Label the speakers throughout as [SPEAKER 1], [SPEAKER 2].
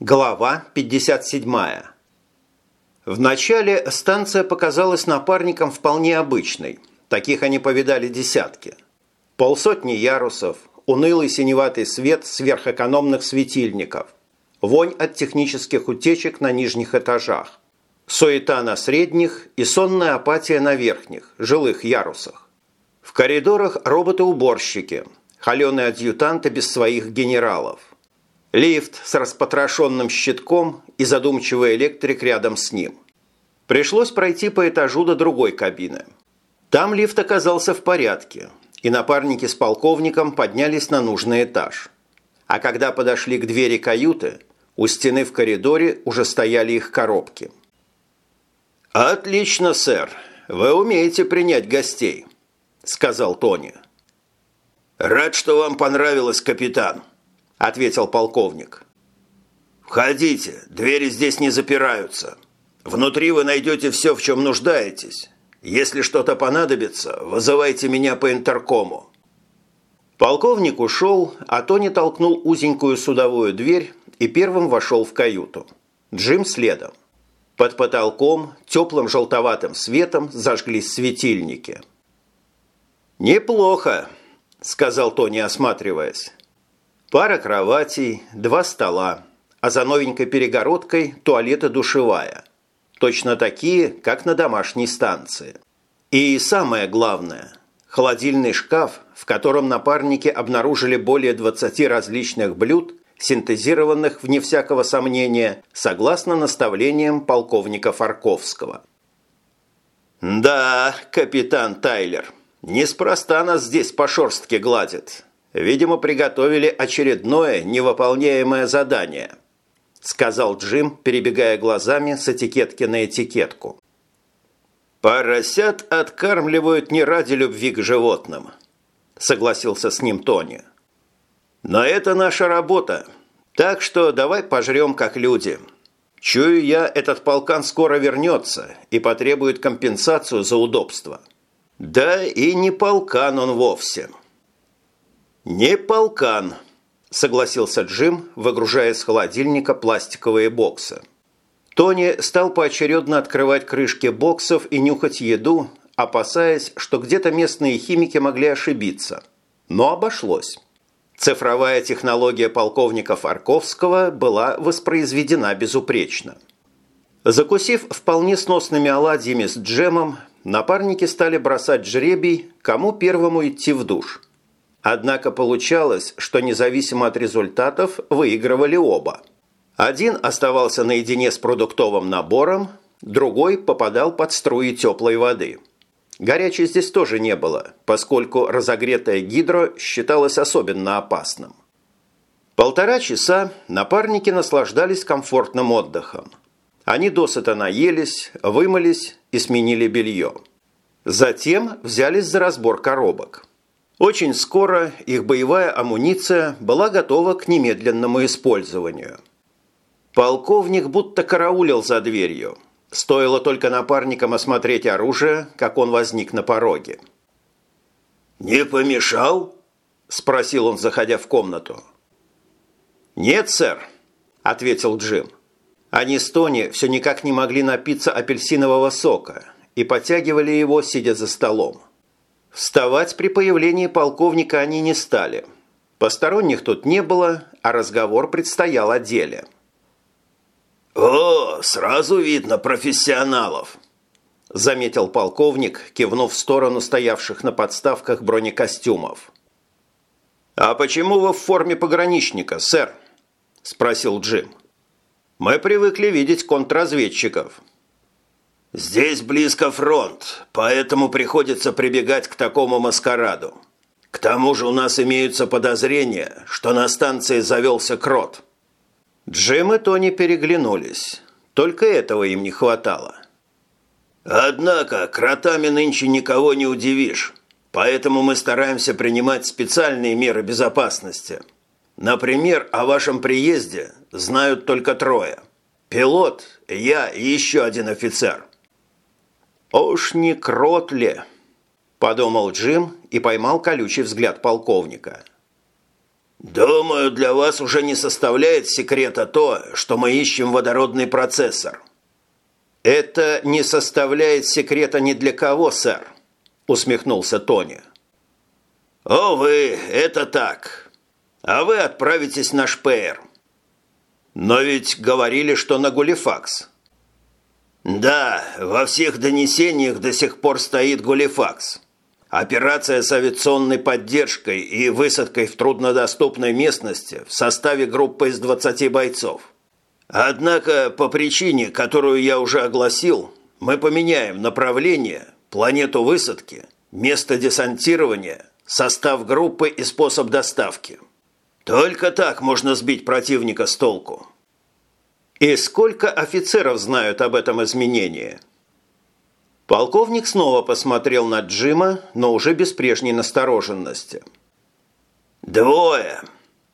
[SPEAKER 1] Глава 57. Вначале станция показалась напарникам вполне обычной. Таких они повидали десятки. Полсотни ярусов, унылый синеватый свет сверхэкономных светильников, вонь от технических утечек на нижних этажах, суета на средних и сонная апатия на верхних, жилых ярусах. В коридорах роботы-уборщики, холеные адъютанты без своих генералов. Лифт с распотрошенным щитком и задумчивый электрик рядом с ним. Пришлось пройти по этажу до другой кабины. Там лифт оказался в порядке, и напарники с полковником поднялись на нужный этаж. А когда подошли к двери каюты, у стены в коридоре уже стояли их коробки. «Отлично, сэр. Вы умеете принять гостей», – сказал Тони. «Рад, что вам понравилось, капитан», – ответил полковник. «Входите, двери здесь не запираются. Внутри вы найдете все, в чем нуждаетесь. Если что-то понадобится, вызывайте меня по интеркому». Полковник ушел, а Тони толкнул узенькую судовую дверь и первым вошел в каюту. Джим следом. Под потолком теплым желтоватым светом зажглись светильники. «Неплохо», – сказал Тони, осматриваясь. Пара кроватей, два стола, а за новенькой перегородкой туалет и душевая. Точно такие, как на домашней станции. И самое главное – холодильный шкаф, в котором напарники обнаружили более 20 различных блюд, синтезированных, вне всякого сомнения, согласно наставлениям полковника Фарковского. «Да, капитан Тайлер, неспроста нас здесь по шорстке гладят. Видимо, приготовили очередное невыполняемое задание», сказал Джим, перебегая глазами с этикетки на этикетку. «Поросят откармливают не ради любви к животным», согласился с ним Тони. «Но это наша работа, так что давай пожрем как люди. Чую я, этот полкан скоро вернется и потребует компенсацию за удобство. Да и не полкан он вовсе». «Не полкан», – согласился Джим, выгружая из холодильника пластиковые боксы. Тони стал поочередно открывать крышки боксов и нюхать еду, опасаясь, что где-то местные химики могли ошибиться. Но обошлось. Цифровая технология полковника Фарковского была воспроизведена безупречно. Закусив вполне сносными оладьями с джемом, напарники стали бросать жребий, кому первому идти в душ – Однако получалось, что независимо от результатов выигрывали оба. Один оставался наедине с продуктовым набором, другой попадал под струи теплой воды. Горячей здесь тоже не было, поскольку разогретое гидро считалось особенно опасным. Полтора часа напарники наслаждались комфортным отдыхом. Они досыта наелись, вымылись и сменили белье. Затем взялись за разбор коробок – очень скоро их боевая амуниция была готова к немедленному использованию. Полковник будто караулил за дверью. Стоило только напарникам осмотреть оружие, как он возник на пороге. «Не помешал?» – спросил он, заходя в комнату. «Нет, сэр», – ответил Джим. Они с Тони все никак не могли напиться апельсинового сока и подтягивали его, сидя за столом. Вставать при появлении полковника они не стали. Посторонних тут не было, а разговор предстоял о деле.
[SPEAKER 2] «О, сразу видно профессионалов!» заметил полковник, кивнув в сторону стоявших на подставках бронекостюмов.
[SPEAKER 1] «А почему вы в форме пограничника, сэр?» – спросил Джим. «Мы привыкли видеть контрразведчиков».
[SPEAKER 2] Здесь близко фронт, поэтому приходится прибегать к такому маскараду. К тому же у нас имеются подозрения, что на станции завелся крот.
[SPEAKER 1] Джим и Тони переглянулись. Только этого им не хватало.
[SPEAKER 2] Однако кротами нынче никого не удивишь, поэтому мы стараемся принимать специальные меры безопасности. Например, о вашем приезде знают только трое. Пилот, я и еще один офицер.
[SPEAKER 1] «Уж не крот ли?» – подумал Джим и поймал колючий взгляд полковника.
[SPEAKER 2] «Думаю, для вас уже не составляет секрета то, что мы ищем водородный процессор».
[SPEAKER 1] «Это не составляет секрета ни для кого, сэр», – усмехнулся Тони.
[SPEAKER 2] «О, вы, это так. А вы отправитесь на Шпеер».
[SPEAKER 1] «Но ведь говорили, что на Гулифакс».
[SPEAKER 2] «Да, во всех донесениях до сих пор стоит Гулифакс». Операция с авиационной поддержкой и высадкой в труднодоступной местности в составе группы из 20 бойцов. Однако по причине, которую я уже огласил, мы поменяем направление, планету высадки, место десантирования, состав группы и способ доставки. Только так можно сбить противника с толку.
[SPEAKER 1] И сколько офицеров знают об этом изменении? Полковник снова посмотрел на Джима, но уже без прежней настороженности.
[SPEAKER 2] «Двое.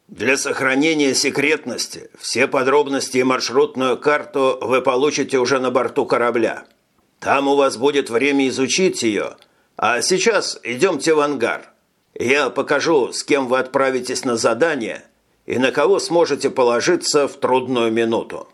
[SPEAKER 2] Для сохранения секретности все подробности и маршрутную карту вы получите уже на борту корабля. Там у вас будет время изучить ее, а сейчас идемте в ангар. Я покажу, с кем вы отправитесь на задание и на кого сможете положиться в трудную минуту».